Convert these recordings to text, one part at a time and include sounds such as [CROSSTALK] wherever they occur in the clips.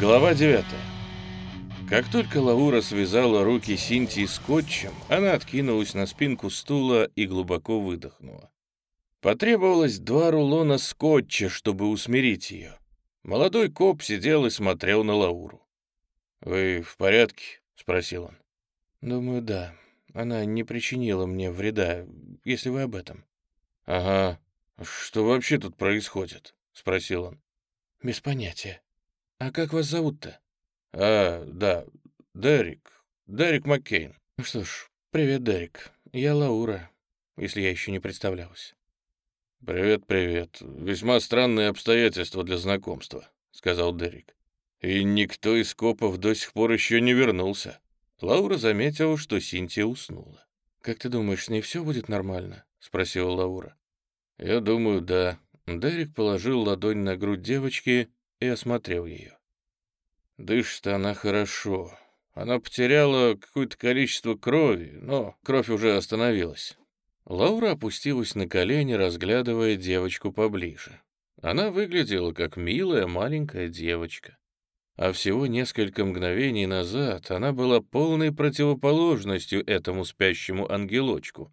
Глава 9 Как только Лаура связала руки Синтии скотчем, она откинулась на спинку стула и глубоко выдохнула. Потребовалось два рулона скотча, чтобы усмирить ее. Молодой коп сидел и смотрел на Лауру. «Вы в порядке?» — спросил он. «Думаю, да. Она не причинила мне вреда, если вы об этом». «Ага. Что вообще тут происходит?» — спросил он. «Без понятия. А как вас зовут-то?» «А, да, Дерек. Дерек Маккейн». «Ну что ж, привет, Дерек. Я Лаура, если я еще не представлялась». «Привет, привет. Весьма странные обстоятельства для знакомства», — сказал Дерек. «И никто из копов до сих пор еще не вернулся». Лаура заметила, что Синтия уснула. «Как ты думаешь, с ней все будет нормально?» — спросила Лаура. «Я думаю, да». Дерек положил ладонь на грудь девочки и осмотрел ее. Дышит она хорошо. Она потеряла какое-то количество крови, но кровь уже остановилась. Лаура опустилась на колени, разглядывая девочку поближе. Она выглядела как милая маленькая девочка. А всего несколько мгновений назад она была полной противоположностью этому спящему ангелочку.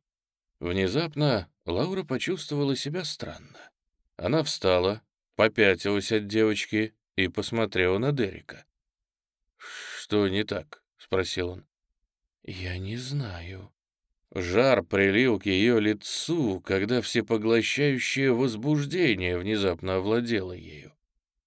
Внезапно Лаура почувствовала себя странно. Она встала, попятилась от девочки и посмотрела на Дерека. «Что не так?» — спросил он. «Я не знаю». Жар прилил к ее лицу, когда всепоглощающее возбуждение внезапно овладело ею.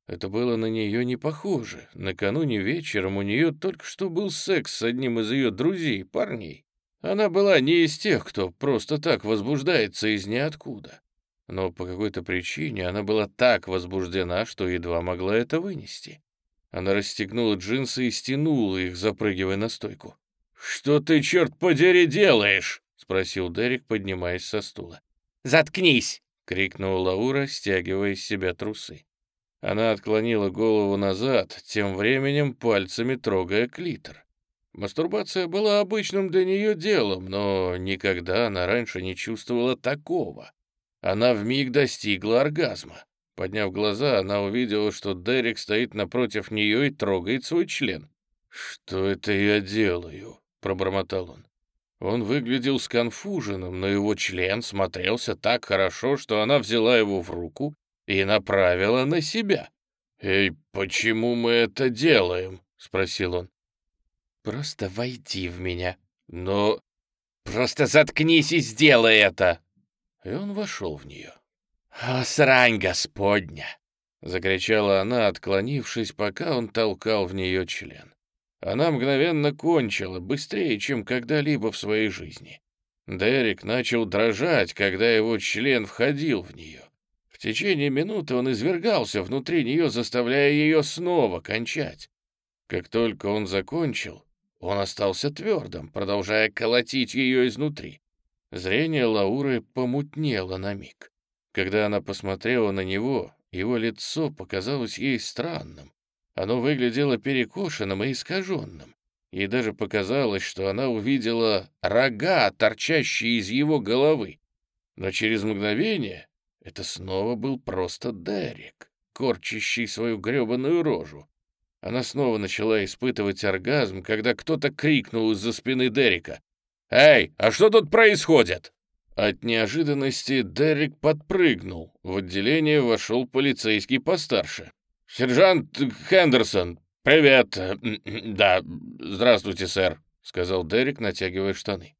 Это было на нее не похоже. Накануне вечером у нее только что был секс с одним из ее друзей, парней. Она была не из тех, кто просто так возбуждается из ниоткуда. Но по какой-то причине она была так возбуждена, что едва могла это вынести. Она расстегнула джинсы и стянула их, запрыгивая на стойку. «Что ты, черт подери, делаешь?» — спросил Дерек, поднимаясь со стула. «Заткнись!» — крикнула Лаура, стягивая из себя трусы. Она отклонила голову назад, тем временем пальцами трогая клитор. Мастурбация была обычным для нее делом, но никогда она раньше не чувствовала такого. Она вмиг достигла оргазма. Подняв глаза, она увидела, что Дерек стоит напротив нее и трогает свой член. «Что это я делаю?» — пробормотал он. Он выглядел сконфуженным, но его член смотрелся так хорошо, что она взяла его в руку и направила на себя. «Эй, почему мы это делаем?» — спросил он. «Просто войди в меня». «Но...» «Просто заткнись и сделай это!» и он вошел в нее. «О, срань господня!» — закричала она, отклонившись, пока он толкал в нее член. Она мгновенно кончила, быстрее, чем когда-либо в своей жизни. Дерек начал дрожать, когда его член входил в нее. В течение минуты он извергался внутри нее, заставляя ее снова кончать. Как только он закончил, он остался твердым, продолжая колотить ее изнутри. Зрение Лауры помутнело на миг. Когда она посмотрела на него, его лицо показалось ей странным. Оно выглядело перекошенным и искаженным. Ей даже показалось, что она увидела рога, торчащие из его головы. Но через мгновение это снова был просто Дерек, корчащий свою гребаную рожу. Она снова начала испытывать оргазм, когда кто-то крикнул из-за спины Дерека. «Эй, а что тут происходит?» От неожиданности Дерек подпрыгнул. В отделение вошел полицейский постарше. «Сержант Хендерсон, привет. Да, здравствуйте, сэр», — сказал Дерек, натягивая штаны.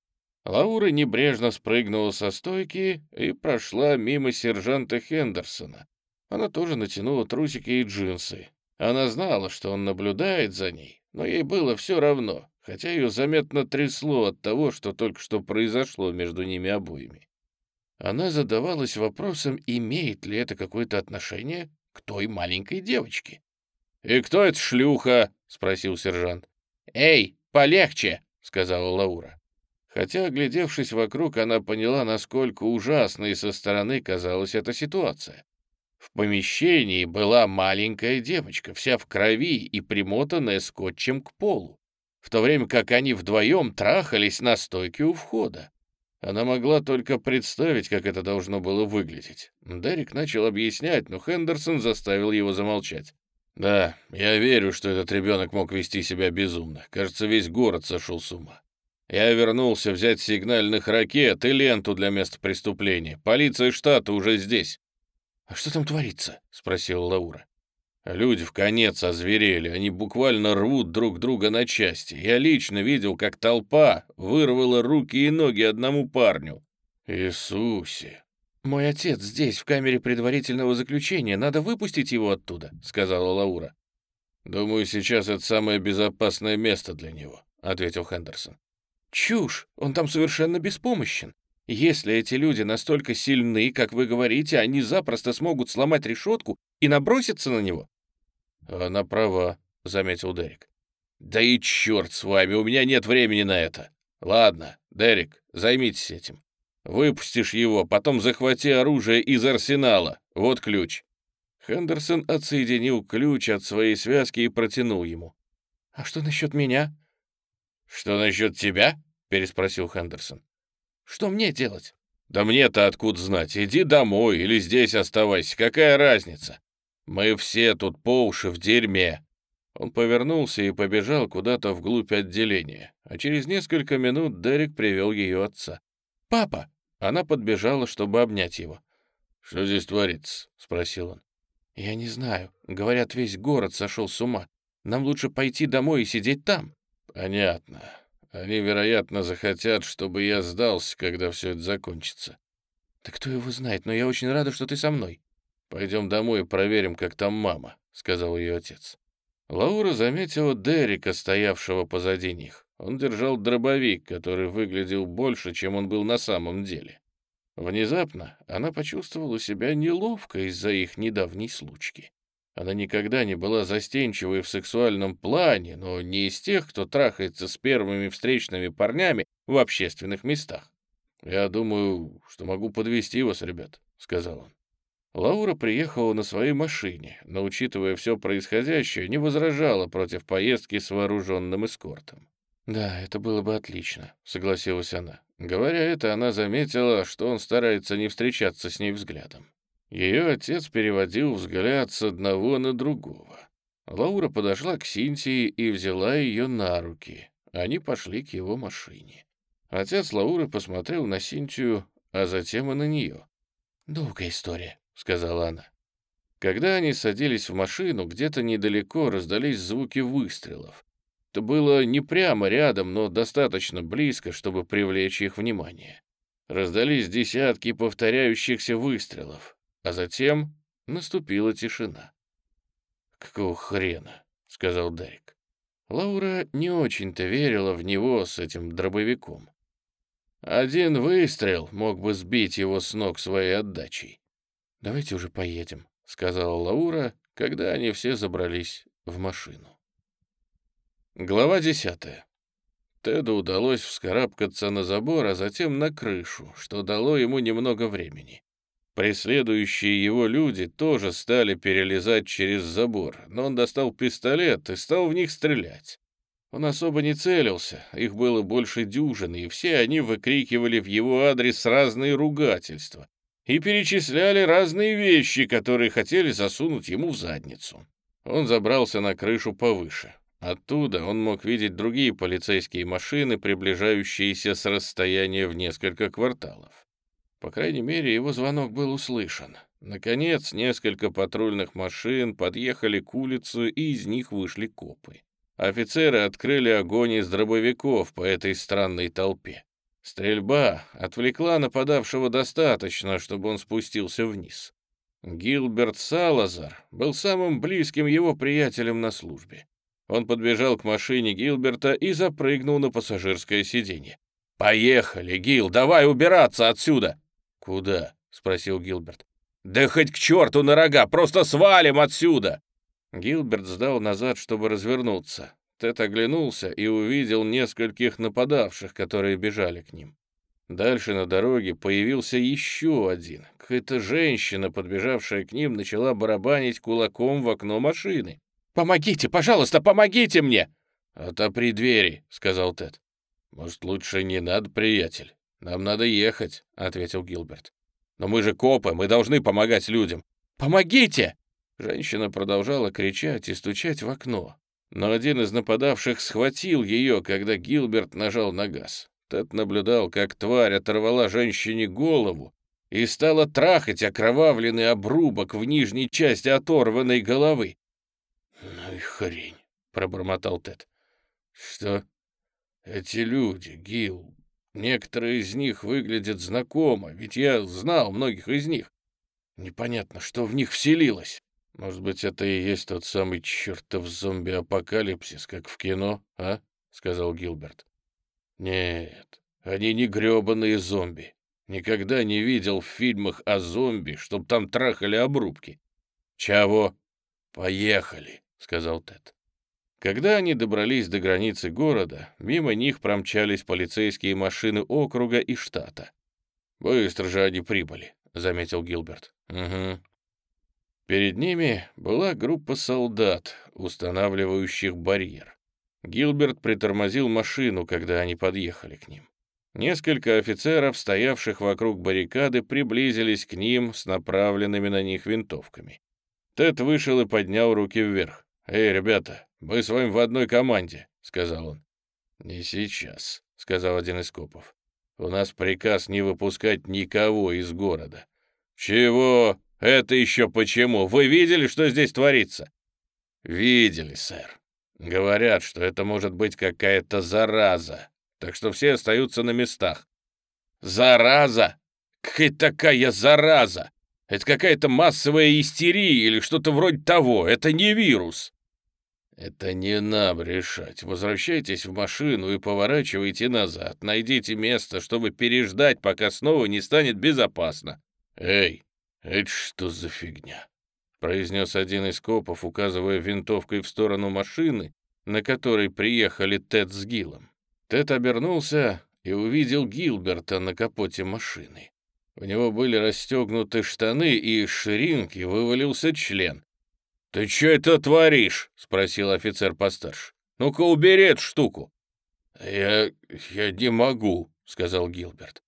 Лаура небрежно спрыгнула со стойки и прошла мимо сержанта Хендерсона. Она тоже натянула трусики и джинсы. Она знала, что он наблюдает за ней, но ей было все равно хотя ее заметно трясло от того, что только что произошло между ними обоими. Она задавалась вопросом, имеет ли это какое-то отношение к той маленькой девочке. «И кто эта шлюха?» — спросил сержант. «Эй, полегче!» — сказала Лаура. Хотя, оглядевшись вокруг, она поняла, насколько ужасной со стороны казалась эта ситуация. В помещении была маленькая девочка, вся в крови и примотанная скотчем к полу, в то время как они вдвоем трахались на стойке у входа. Она могла только представить, как это должно было выглядеть. Дерек начал объяснять, но Хендерсон заставил его замолчать. «Да, я верю, что этот ребенок мог вести себя безумно. Кажется, весь город сошел с ума. Я вернулся взять сигнальных ракет и ленту для места преступления. Полиция штата уже здесь». «А что там творится?» — спросила Лаура. Люди в конец озверели, они буквально рвут друг друга на части. Я лично видел, как толпа вырвала руки и ноги одному парню. Иисусе! «Мой отец здесь, в камере предварительного заключения. Надо выпустить его оттуда», — сказала Лаура. «Думаю, сейчас это самое безопасное место для него», — ответил Хендерсон. «Чушь! Он там совершенно беспомощен. Если эти люди настолько сильны, как вы говорите, они запросто смогут сломать решетку и наброситься на него». «Она права», — заметил Дерек. «Да и черт с вами, у меня нет времени на это. Ладно, Дерек, займитесь этим. Выпустишь его, потом захвати оружие из арсенала. Вот ключ». Хендерсон отсоединил ключ от своей связки и протянул ему. «А что насчет меня?» «Что насчет тебя?» — переспросил Хендерсон. «Что мне делать?» «Да мне-то откуда знать? Иди домой или здесь оставайся. Какая разница? Мы все тут по уши в дерьме». Он повернулся и побежал куда-то вглубь отделения, а через несколько минут Дерек привел ее отца. «Папа!» Она подбежала, чтобы обнять его. «Что здесь творится?» — спросил он. «Я не знаю. Говорят, весь город сошел с ума. Нам лучше пойти домой и сидеть там». «Понятно. Они, вероятно, захотят, чтобы я сдался, когда все это закончится». «Да кто его знает, но я очень рада, что ты со мной». «Пойдем домой и проверим, как там мама», — сказал ее отец. Лаура заметила Дерека, стоявшего позади них. Он держал дробовик, который выглядел больше, чем он был на самом деле. Внезапно она почувствовала себя неловко из-за их недавней случки. Она никогда не была застенчивой в сексуальном плане, но не из тех, кто трахается с первыми встречными парнями в общественных местах. «Я думаю, что могу подвести вас, ребят», — сказал он. Лаура приехала на своей машине, но, учитывая все происходящее, не возражала против поездки с вооруженным эскортом. «Да, это было бы отлично», — согласилась она. Говоря это, она заметила, что он старается не встречаться с ней взглядом. Ее отец переводил взгляд с одного на другого. Лаура подошла к Синтии и взяла ее на руки. Они пошли к его машине. Отец Лауры посмотрел на Синтию, а затем и на нее. «Долгая история», — сказала она. Когда они садились в машину, где-то недалеко раздались звуки выстрелов. Это было не прямо рядом, но достаточно близко, чтобы привлечь их внимание. Раздались десятки повторяющихся выстрелов, а затем наступила тишина. «Какого хрена?» — сказал Дарик. Лаура не очень-то верила в него с этим дробовиком. Один выстрел мог бы сбить его с ног своей отдачей. «Давайте уже поедем», — сказала Лаура, когда они все забрались в машину. Глава десятая. Теду удалось вскарабкаться на забор, а затем на крышу, что дало ему немного времени. Преследующие его люди тоже стали перелезать через забор, но он достал пистолет и стал в них стрелять. Он особо не целился, их было больше дюжины, и все они выкрикивали в его адрес разные ругательства и перечисляли разные вещи, которые хотели засунуть ему в задницу. Он забрался на крышу повыше. Оттуда он мог видеть другие полицейские машины, приближающиеся с расстояния в несколько кварталов. По крайней мере, его звонок был услышан. Наконец, несколько патрульных машин подъехали к улице, и из них вышли копы. Офицеры открыли огонь из дробовиков по этой странной толпе. Стрельба отвлекла нападавшего достаточно, чтобы он спустился вниз. Гилберт Салазар был самым близким его приятелем на службе. Он подбежал к машине Гилберта и запрыгнул на пассажирское сиденье. «Поехали, Гил, давай убираться отсюда!» «Куда?» — спросил Гилберт. «Да хоть к черту на рога, просто свалим отсюда!» Гилберт сдал назад, чтобы развернуться. Тед оглянулся и увидел нескольких нападавших, которые бежали к ним. Дальше на дороге появился еще один. Какая-то женщина, подбежавшая к ним, начала барабанить кулаком в окно машины. «Помогите, пожалуйста, помогите мне!» «Отопри двери», — сказал Тед. «Может, лучше не надо, приятель? Нам надо ехать», — ответил Гилберт. «Но мы же копы, мы должны помогать людям». «Помогите!» Женщина продолжала кричать и стучать в окно. Но один из нападавших схватил ее, когда Гилберт нажал на газ. Тед наблюдал, как тварь оторвала женщине голову и стала трахать окровавленный обрубок в нижней части оторванной головы. «Ну и хрень», — пробормотал Тед. «Что? Эти люди, Гил, некоторые из них выглядят знакомо, ведь я знал многих из них. Непонятно, что в них вселилось. Может быть, это и есть тот самый чертов зомби-апокалипсис, как в кино, а?» — сказал Гилберт. «Нет, они не грёбаные зомби. Никогда не видел в фильмах о зомби, чтоб там трахали обрубки. Чего? Поехали!» — сказал Тед. Когда они добрались до границы города, мимо них промчались полицейские машины округа и штата. «Быстро же они прибыли», — заметил Гилберт. «Угу». Перед ними была группа солдат, устанавливающих барьер. Гилберт притормозил машину, когда они подъехали к ним. Несколько офицеров, стоявших вокруг баррикады, приблизились к ним с направленными на них винтовками. Тед вышел и поднял руки вверх. «Эй, ребята, мы с вами в одной команде», — сказал он. «Не сейчас», — сказал один из копов. «У нас приказ не выпускать никого из города». «Чего? Это еще почему? Вы видели, что здесь творится?» «Видели, сэр. Говорят, что это может быть какая-то зараза, так что все остаются на местах». «Зараза? Какая такая зараза? Это какая-то массовая истерия или что-то вроде того. Это не вирус». «Это не нам решать. Возвращайтесь в машину и поворачивайте назад. Найдите место, чтобы переждать, пока снова не станет безопасно». «Эй, это что за фигня?» — произнес один из копов, указывая винтовкой в сторону машины, на которой приехали Тед с Гилом. Тед обернулся и увидел Гилберта на капоте машины. У него были расстегнуты штаны, и из ширинки вывалился член. «Ты что это творишь?» — спросил офицер постарше. «Ну-ка, убери эту штуку». «Я... я не могу», — сказал Гилберт.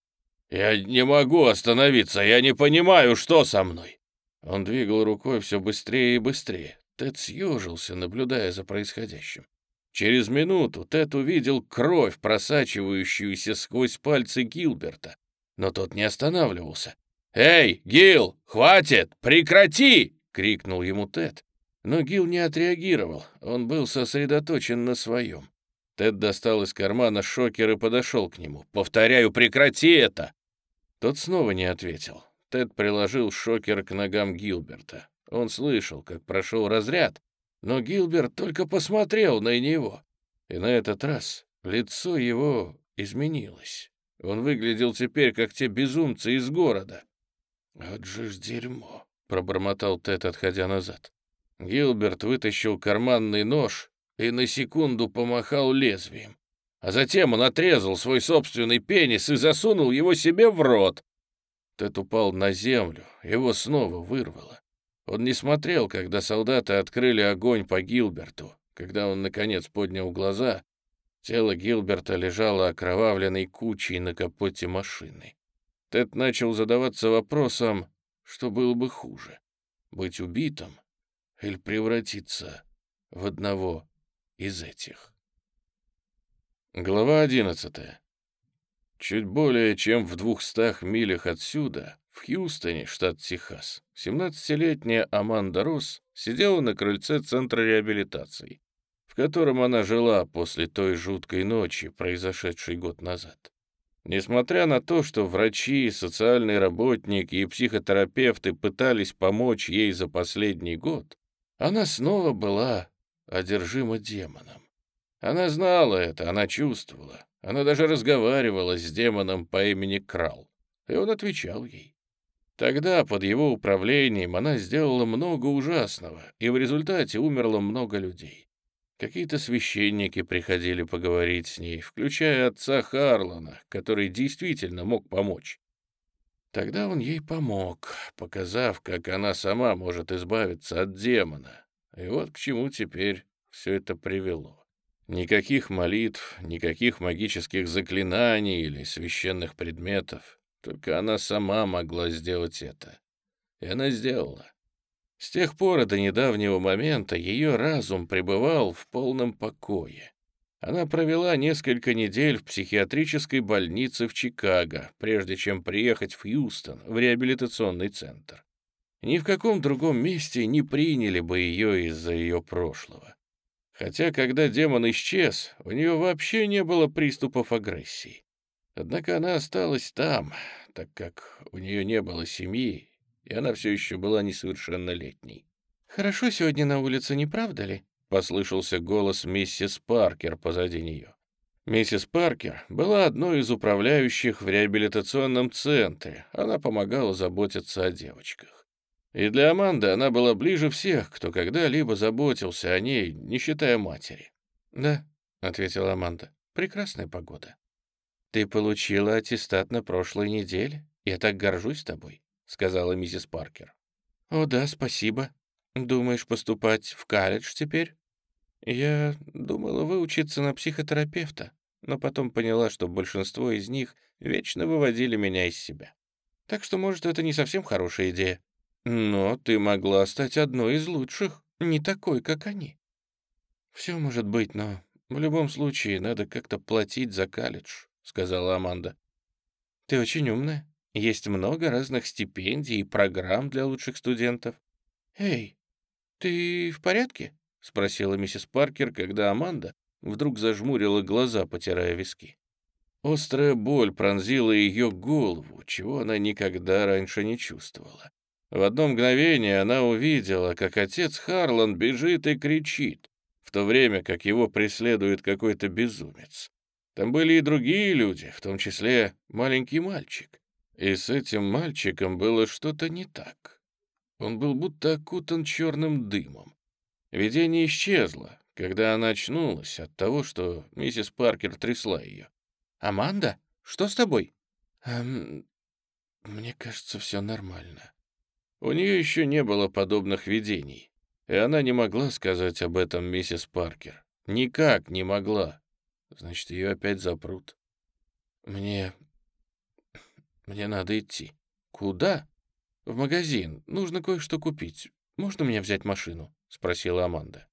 «Я не могу остановиться, я не понимаю, что со мной». Он двигал рукой все быстрее и быстрее. Тед съежился, наблюдая за происходящим. Через минуту Тед увидел кровь, просачивающуюся сквозь пальцы Гилберта, но тот не останавливался. «Эй, Гил, хватит! Прекрати!» — крикнул ему Тед. Но Гил не отреагировал, он был сосредоточен на своем. Тед достал из кармана шокер и подошел к нему. «Повторяю, прекрати это!» Тот снова не ответил. Тед приложил шокер к ногам Гилберта. Он слышал, как прошел разряд, но Гилберт только посмотрел на него. И на этот раз лицо его изменилось. Он выглядел теперь, как те безумцы из города. «Вот же ж дерьмо!» — пробормотал Тед, отходя назад. Гилберт вытащил карманный нож и на секунду помахал лезвием. А затем он отрезал свой собственный пенис и засунул его себе в рот. Тед упал на землю, его снова вырвало. Он не смотрел, когда солдаты открыли огонь по Гилберту. Когда он, наконец, поднял глаза, тело Гилберта лежало окровавленной кучей на капоте машины. Тед начал задаваться вопросом, что было бы хуже — быть убитым или превратиться в одного из этих. Глава одиннадцатая. Чуть более чем в двухстах милях отсюда, в Хьюстоне, штат Техас, 17-летняя Аманда Росс сидела на крыльце центра реабилитации, в котором она жила после той жуткой ночи, произошедшей год назад. Несмотря на то, что врачи, социальные работники и психотерапевты пытались помочь ей за последний год, она снова была одержима демоном. Она знала это, она чувствовала. Она даже разговаривала с демоном по имени Крал, и он отвечал ей. Тогда под его управлением она сделала много ужасного, и в результате умерло много людей. Какие-то священники приходили поговорить с ней, включая отца Харлана, который действительно мог помочь. Тогда он ей помог, показав, как она сама может избавиться от демона. И вот к чему теперь все это привело. Никаких молитв, никаких магических заклинаний или священных предметов. Только она сама могла сделать это. И она сделала. С тех пор и до недавнего момента ее разум пребывал в полном покое. Она провела несколько недель в психиатрической больнице в Чикаго, прежде чем приехать в Хьюстон, в реабилитационный центр. Ни в каком другом месте не приняли бы ее из-за ее прошлого. Хотя, когда демон исчез, у нее вообще не было приступов агрессии. Однако она осталась там, так как у нее не было семьи и она все еще была несовершеннолетней. «Хорошо сегодня на улице, не правда ли?» — послышался голос миссис Паркер позади нее. Миссис Паркер была одной из управляющих в реабилитационном центре. Она помогала заботиться о девочках. И для Аманды она была ближе всех, кто когда-либо заботился о ней, не считая матери. «Да», — ответила Аманда, — «прекрасная погода. Ты получила аттестат на прошлой неделе. Я так горжусь тобой. — сказала миссис Паркер. «О да, спасибо. Думаешь поступать в колледж теперь?» «Я думала выучиться на психотерапевта, но потом поняла, что большинство из них вечно выводили меня из себя. Так что, может, это не совсем хорошая идея. Но ты могла стать одной из лучших, не такой, как они. Все может быть, но в любом случае надо как-то платить за колледж», — сказала Аманда. «Ты очень умная. Есть много разных стипендий и программ для лучших студентов. «Эй, ты в порядке?» — спросила миссис Паркер, когда Аманда вдруг зажмурила глаза, потирая виски. Острая боль пронзила ее голову, чего она никогда раньше не чувствовала. В одно мгновение она увидела, как отец Харлан бежит и кричит, в то время как его преследует какой-то безумец. Там были и другие люди, в том числе маленький мальчик. И с этим мальчиком было что-то не так. Он был будто окутан черным дымом. Видение исчезло, когда она очнулась от того, что миссис Паркер трясла ее. «Аманда, что с тобой?» эм, «Мне кажется, все нормально». У нее еще не было подобных видений, и она не могла сказать об этом миссис Паркер. Никак не могла. Значит, ее опять запрут. «Мне мне надо идти. Куда? В магазин. Нужно кое-что купить. Можно мне взять машину? Спросила Аманда.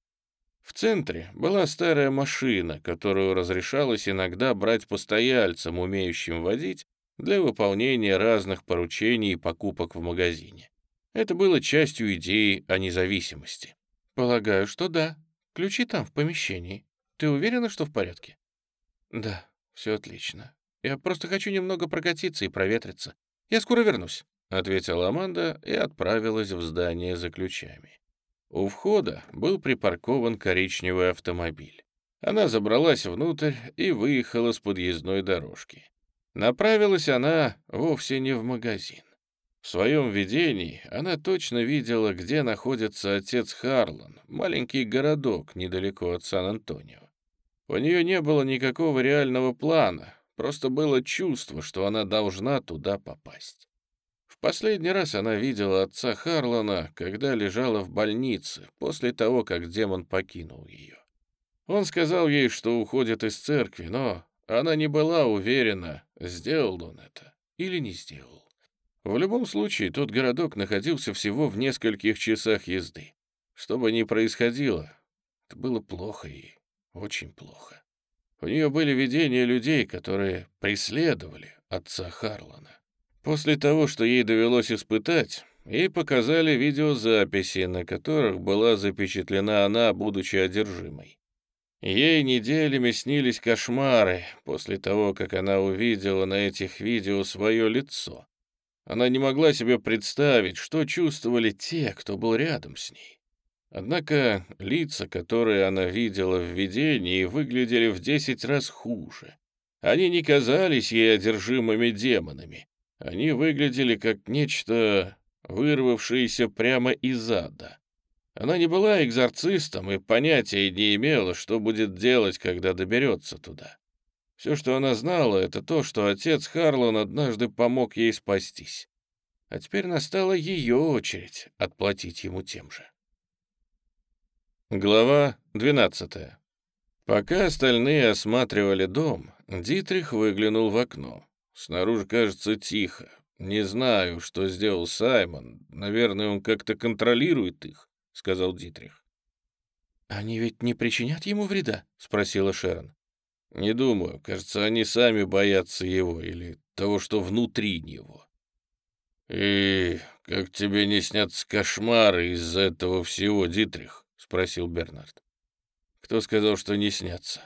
В центре была старая машина, которую разрешалось иногда брать постояльцам, умеющим водить, для выполнения разных поручений и покупок в магазине. Это было частью идеи о независимости. «Полагаю, что да. Ключи там, в помещении. Ты уверена, что в порядке?» «Да, все отлично. Я просто хочу немного прокатиться и проветриться. Я скоро вернусь», — ответила Аманда и отправилась в здание за ключами. У входа был припаркован коричневый автомобиль. Она забралась внутрь и выехала с подъездной дорожки. Направилась она вовсе не в магазин. В своем видении она точно видела, где находится отец Харлан, маленький городок недалеко от Сан-Антонио. У нее не было никакого реального плана, Просто было чувство, что она должна туда попасть. В последний раз она видела отца Харлана, когда лежала в больнице, после того, как демон покинул ее. Он сказал ей, что уходит из церкви, но она не была уверена, сделал он это или не сделал. В любом случае, тот городок находился всего в нескольких часах езды. Что бы ни происходило, это было плохо и очень плохо. У нее были видения людей, которые преследовали отца Харлана. После того, что ей довелось испытать, ей показали видеозаписи, на которых была запечатлена она, будучи одержимой. Ей неделями снились кошмары после того, как она увидела на этих видео свое лицо. Она не могла себе представить, что чувствовали те, кто был рядом с ней. Однако лица, которые она видела в видении, выглядели в десять раз хуже. Они не казались ей одержимыми демонами. Они выглядели как нечто, вырвавшееся прямо из ада. Она не была экзорцистом и понятия не имела, что будет делать, когда доберется туда. Все, что она знала, это то, что отец Харлан однажды помог ей спастись. А теперь настала ее очередь отплатить ему тем же. Глава 12. Пока остальные осматривали дом, Дитрих выглянул в окно. Снаружи, кажется, тихо. Не знаю, что сделал Саймон. Наверное, он как-то контролирует их, сказал Дитрих. Они ведь не причинят ему вреда? спросила Шерон. Не думаю. Кажется, они сами боятся его или того, что внутри него. И как тебе не снятся кошмары из-за этого всего, Дитрих? спросил Бернард. Кто сказал, что не снятся?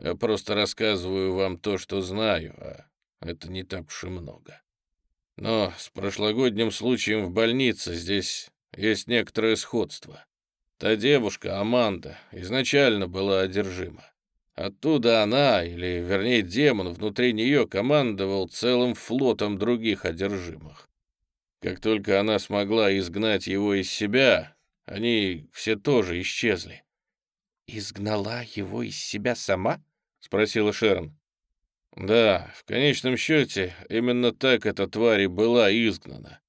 Я просто рассказываю вам то, что знаю, а это не так уж и много. Но с прошлогодним случаем в больнице здесь есть некоторое сходство. Та девушка, Аманда, изначально была одержима. Оттуда она, или вернее демон, внутри нее командовал целым флотом других одержимых. Как только она смогла изгнать его из себя, они все тоже исчезли. «Изгнала его из себя сама?» — спросила Шерон. «Да, в конечном счете, именно так эта тварь и была изгнана.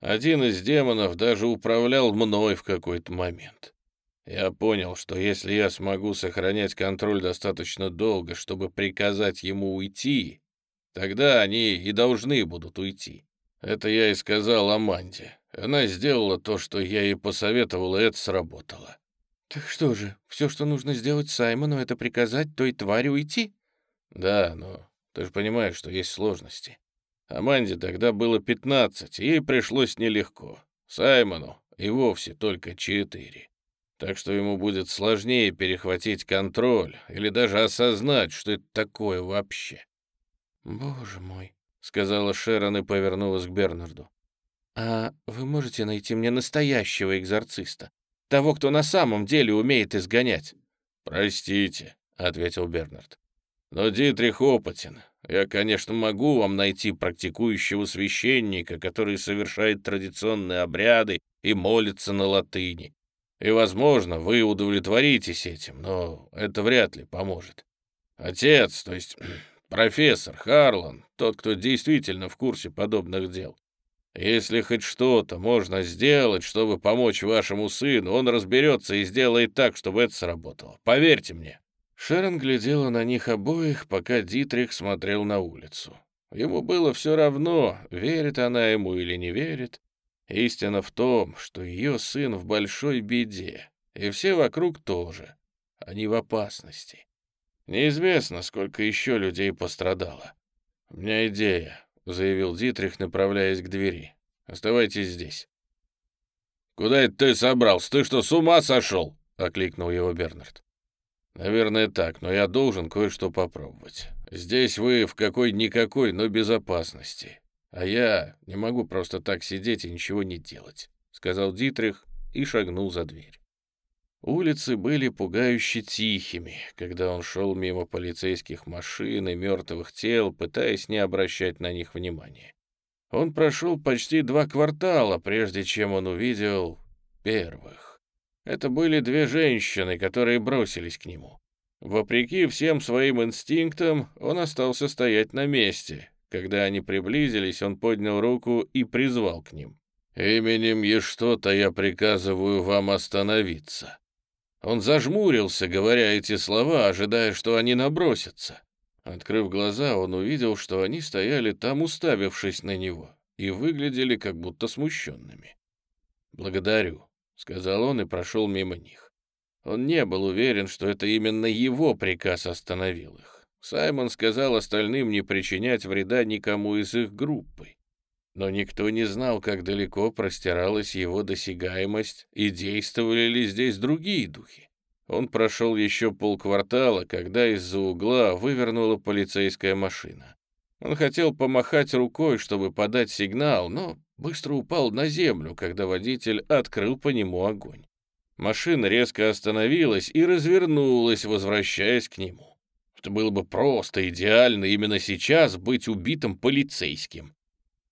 Один из демонов даже управлял мной в какой-то момент. Я понял, что если я смогу сохранять контроль достаточно долго, чтобы приказать ему уйти, тогда они и должны будут уйти. Это я и сказал Аманде. Она сделала то, что я ей посоветовал, и это сработало. «Так что же, все, что нужно сделать Саймону, это приказать той твари уйти?» «Да, но ты же понимаешь, что есть сложности. Аманде тогда было пятнадцать, ей пришлось нелегко. Саймону и вовсе только четыре так что ему будет сложнее перехватить контроль или даже осознать, что это такое вообще. «Боже мой», — сказала Шерон и повернулась к Бернарду. «А вы можете найти мне настоящего экзорциста? Того, кто на самом деле умеет изгонять?» «Простите», — ответил Бернард. «Но Дитрих опытен. Я, конечно, могу вам найти практикующего священника, который совершает традиционные обряды и молится на латыни. И, возможно, вы удовлетворитесь этим, но это вряд ли поможет. Отец, то есть [CLEARS THROAT] профессор Харлан, тот, кто действительно в курсе подобных дел. Если хоть что-то можно сделать, чтобы помочь вашему сыну, он разберется и сделает так, чтобы это сработало. Поверьте мне». Шерон глядела на них обоих, пока Дитрих смотрел на улицу. Ему было все равно, верит она ему или не верит. Истина в том, что ее сын в большой беде, и все вокруг тоже. Они в опасности. Неизвестно, сколько еще людей пострадало. «У меня идея», — заявил Дитрих, направляясь к двери. «Оставайтесь здесь». «Куда это ты собрался? Ты что, с ума сошел?» — окликнул его Бернард. «Наверное, так, но я должен кое-что попробовать. Здесь вы в какой-никакой, но безопасности. А я не могу просто так сидеть и ничего не делать», — сказал Дитрих и шагнул за дверь. Улицы были пугающе тихими, когда он шел мимо полицейских машин и мертвых тел, пытаясь не обращать на них внимания. Он прошел почти два квартала, прежде чем он увидел первых. Это были две женщины, которые бросились к нему. Вопреки всем своим инстинктам, он остался стоять на месте, когда они приблизились, он поднял руку и призвал к ним. «Именем Ештота я приказываю вам остановиться». Он зажмурился, говоря эти слова, ожидая, что они набросятся. Открыв глаза, он увидел, что они стояли там, уставившись на него, и выглядели как будто смущенными. «Благодарю», — сказал он и прошел мимо них. Он не был уверен, что это именно его приказ остановил их. Саймон сказал остальным не причинять вреда никому из их группы. Но никто не знал, как далеко простиралась его досягаемость и действовали ли здесь другие духи. Он прошел еще полквартала, когда из-за угла вывернула полицейская машина. Он хотел помахать рукой, чтобы подать сигнал, но быстро упал на землю, когда водитель открыл по нему огонь. Машина резко остановилась и развернулась, возвращаясь к нему. Это было бы просто идеально именно сейчас быть убитым полицейским.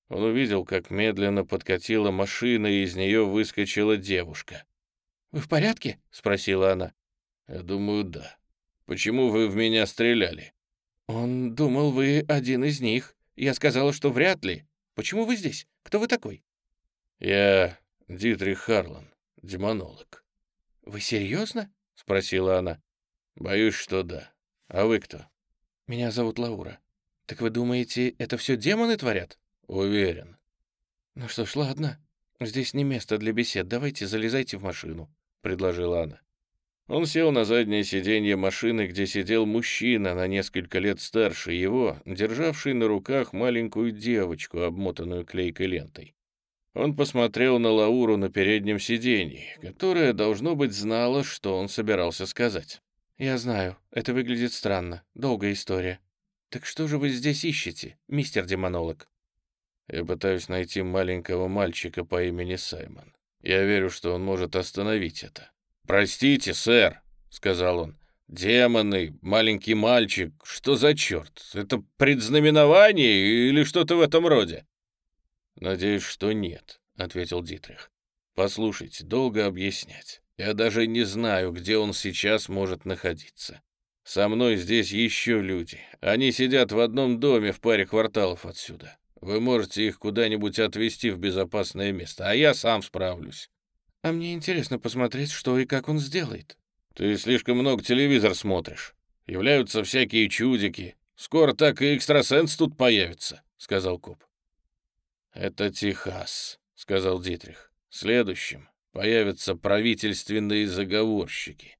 Он увидел, как медленно подкатила машина, и из нее выскочила девушка. «Вы в порядке?» — спросила она. «Я думаю, да. Почему вы в меня стреляли?» «Он думал, вы один из них. Я сказала, что вряд ли. Почему вы здесь? Кто вы такой?» «Я Дитрих Харлан, демонолог». «Вы серьезно?» — спросила она. «Боюсь, что да. А вы кто?» «Меня зовут Лаура. Так вы думаете, это все демоны творят?» «Уверен». «Ну что ж, ладно. Здесь не место для бесед. Давайте залезайте в машину», — предложила она. Он сел на заднее сиденье машины, где сидел мужчина на несколько лет старше его, державший на руках маленькую девочку, обмотанную клейкой лентой. Он посмотрел на Лауру на переднем сиденье, которая, должно быть, знала, что он собирался сказать. «Я знаю, это выглядит странно. Долгая история. Так что же вы здесь ищете, мистер демонолог?» «Я пытаюсь найти маленького мальчика по имени Саймон. Я верю, что он может остановить это». «Простите, сэр», — сказал он. «Демоны, маленький мальчик, что за черт? Это предзнаменование или что-то в этом роде?» «Надеюсь, что нет», — ответил Дитрих. «Послушайте, долго объяснять. Я даже не знаю, где он сейчас может находиться. Со мной здесь еще люди. Они сидят в одном доме в паре кварталов отсюда. Вы можете их куда-нибудь отвезти в безопасное место, а я сам справлюсь. А мне интересно посмотреть, что и как он сделает. Ты слишком много телевизор смотришь. Являются всякие чудики. Скоро так и экстрасенс тут появится, — сказал коп. Это Техас, — сказал Дитрих. Следующим появятся правительственные заговорщики.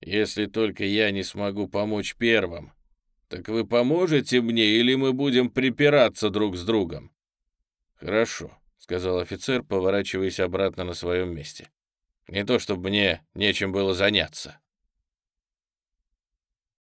Если только я не смогу помочь первым, так вы поможете мне или мы будем припираться друг с другом? Хорошо, сказал офицер, поворачиваясь обратно на своем месте. «Не то чтобы мне нечем было заняться»,